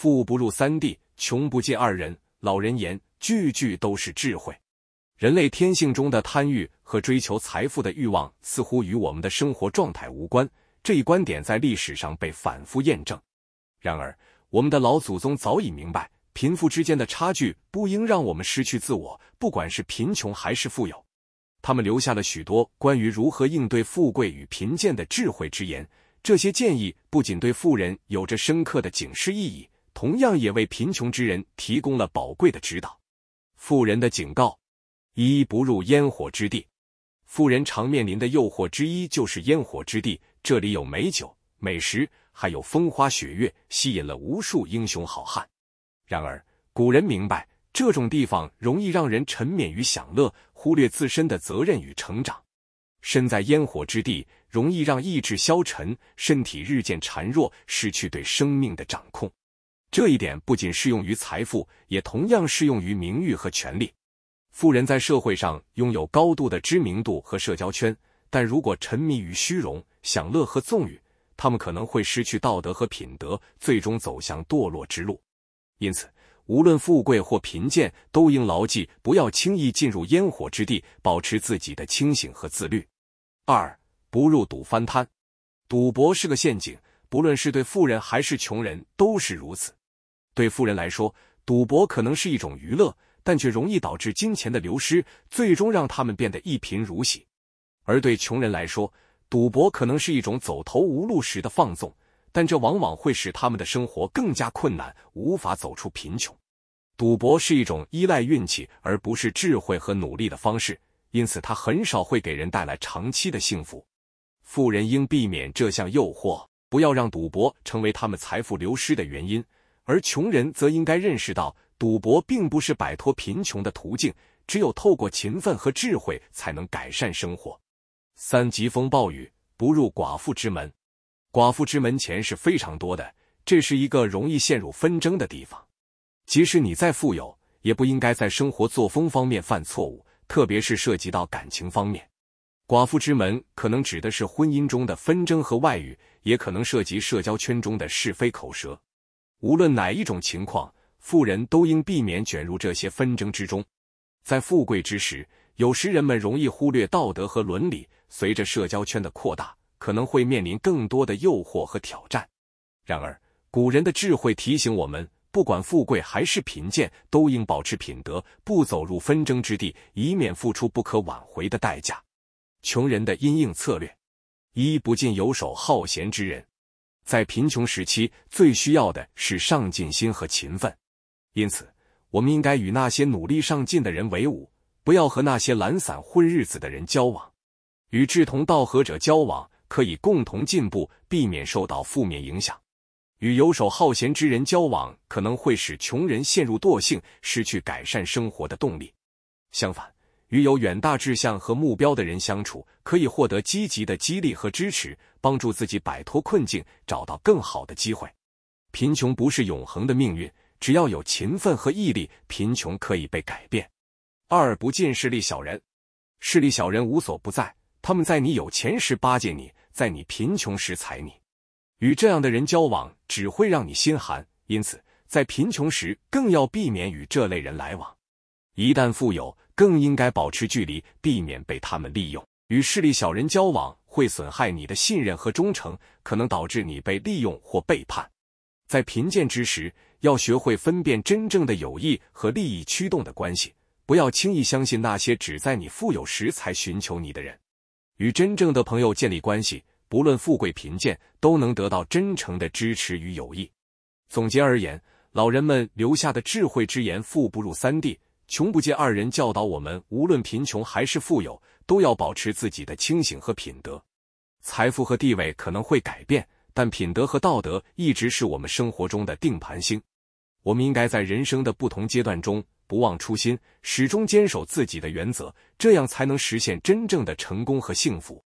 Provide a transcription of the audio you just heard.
富不入三地，穷不进二人。老人言，句句都是智慧。人类天性中的贪欲和追求财富的欲望，似乎与我们的生活状态无关。这一观点在历史上被反复验证。然而，我们的老祖宗早已明白，贫富之间的差距不应让我们失去自我，不管是贫穷还是富有。他们留下了许多关于如何应对富贵与贫贱的智慧之言。这些建议不仅对富人有着深刻的警示意义，同样也为贫穷之人提供了宝贵的指导。富人的警告：一不入烟火之地。富人常面临的诱惑之一就是烟火之地，这里有美酒、美食，还有风花雪月，吸引了无数英雄好汉。然而，古人明白，这种地方容易让人沉湎于享乐，忽略自身的责任与成长。身在烟火之地，容易让意志消沉，身体日渐孱弱，失去对生命的掌控。这一点不仅适用于财富，也同样适用于名誉和权力。富人在社会上拥有高度的知名度和社交圈，但如果沉迷于虚荣、享乐和纵欲，他们可能会失去道德和品德，最终走向堕落之路。因此，无论富贵或贫贱，都应牢记不要轻易进入烟火之地，保持自己的清醒和自律。二不入赌翻摊，赌博是个陷阱，不论是对富人还是穷人都是如此。对富人来说，赌博可能是一种娱乐，但却容易导致金钱的流失，最终让他们变得一贫如洗；而对穷人来说，赌博可能是一种走投无路时的放纵，但这往往会使他们的生活更加困难，无法走出贫穷。赌博是一种依赖运气而不是智慧和努力的方式。因此，它很少会给人带来长期的幸福。富人应避免这项诱惑，不要让赌博成为他们财富流失的原因；而穷人则应该认识到，赌博并不是摆脱贫穷的途径，只有透过勤奋和智慧才能改善生活。三疾风暴雨不入寡妇之门，寡妇之门钱是非常多的，这是一个容易陷入纷争的地方。即使你再富有，也不应该在生活作风方面犯错误。特别是涉及到感情方面，寡妇之门可能指的是婚姻中的纷争和外遇，也可能涉及社交圈中的是非口舌。无论哪一种情况，富人都应避免卷入这些纷争之中。在富贵之时，有时人们容易忽略道德和伦理。随着社交圈的扩大，可能会面临更多的诱惑和挑战。然而，古人的智慧提醒我们。不管富贵还是贫贱，都应保持品德，不走入纷争之地，以免付出不可挽回的代价。穷人的因应策略：一不进游手好闲之人。在贫穷时期，最需要的是上进心和勤奋，因此，我们应该与那些努力上进的人为伍，不要和那些懒散混日子的人交往。与志同道合者交往，可以共同进步，避免受到负面影响。与游手好闲之人交往，可能会使穷人陷入惰性，失去改善生活的动力。相反，与有远大志向和目标的人相处，可以获得积极的激励和支持，帮助自己摆脱困境，找到更好的机会。贫穷不是永恒的命运，只要有勤奋和毅力，贫穷可以被改变。二不近势利小人，势利小人无所不在，他们在你有钱时巴结你，在你贫穷时踩你。与这样的人交往只会让你心寒，因此在贫穷时更要避免与这类人来往。一旦富有，更应该保持距离，避免被他们利用。与势利小人交往会损害你的信任和忠诚，可能导致你被利用或背叛。在贫贱之时，要学会分辨真正的友谊和利益驱动的关系，不要轻易相信那些只在你富有时才寻求你的人。与真正的朋友建立关系。不论富贵贫贱，都能得到真诚的支持与友谊。总结而言，老人们留下的智慧之言“富不入三地，穷不进二人”，教导我们，无论贫穷还是富有，都要保持自己的清醒和品德。财富和地位可能会改变，但品德和道德一直是我们生活中的定盘星。我们应该在人生的不同阶段中不忘初心，始终坚守自己的原则，这样才能实现真正的成功和幸福。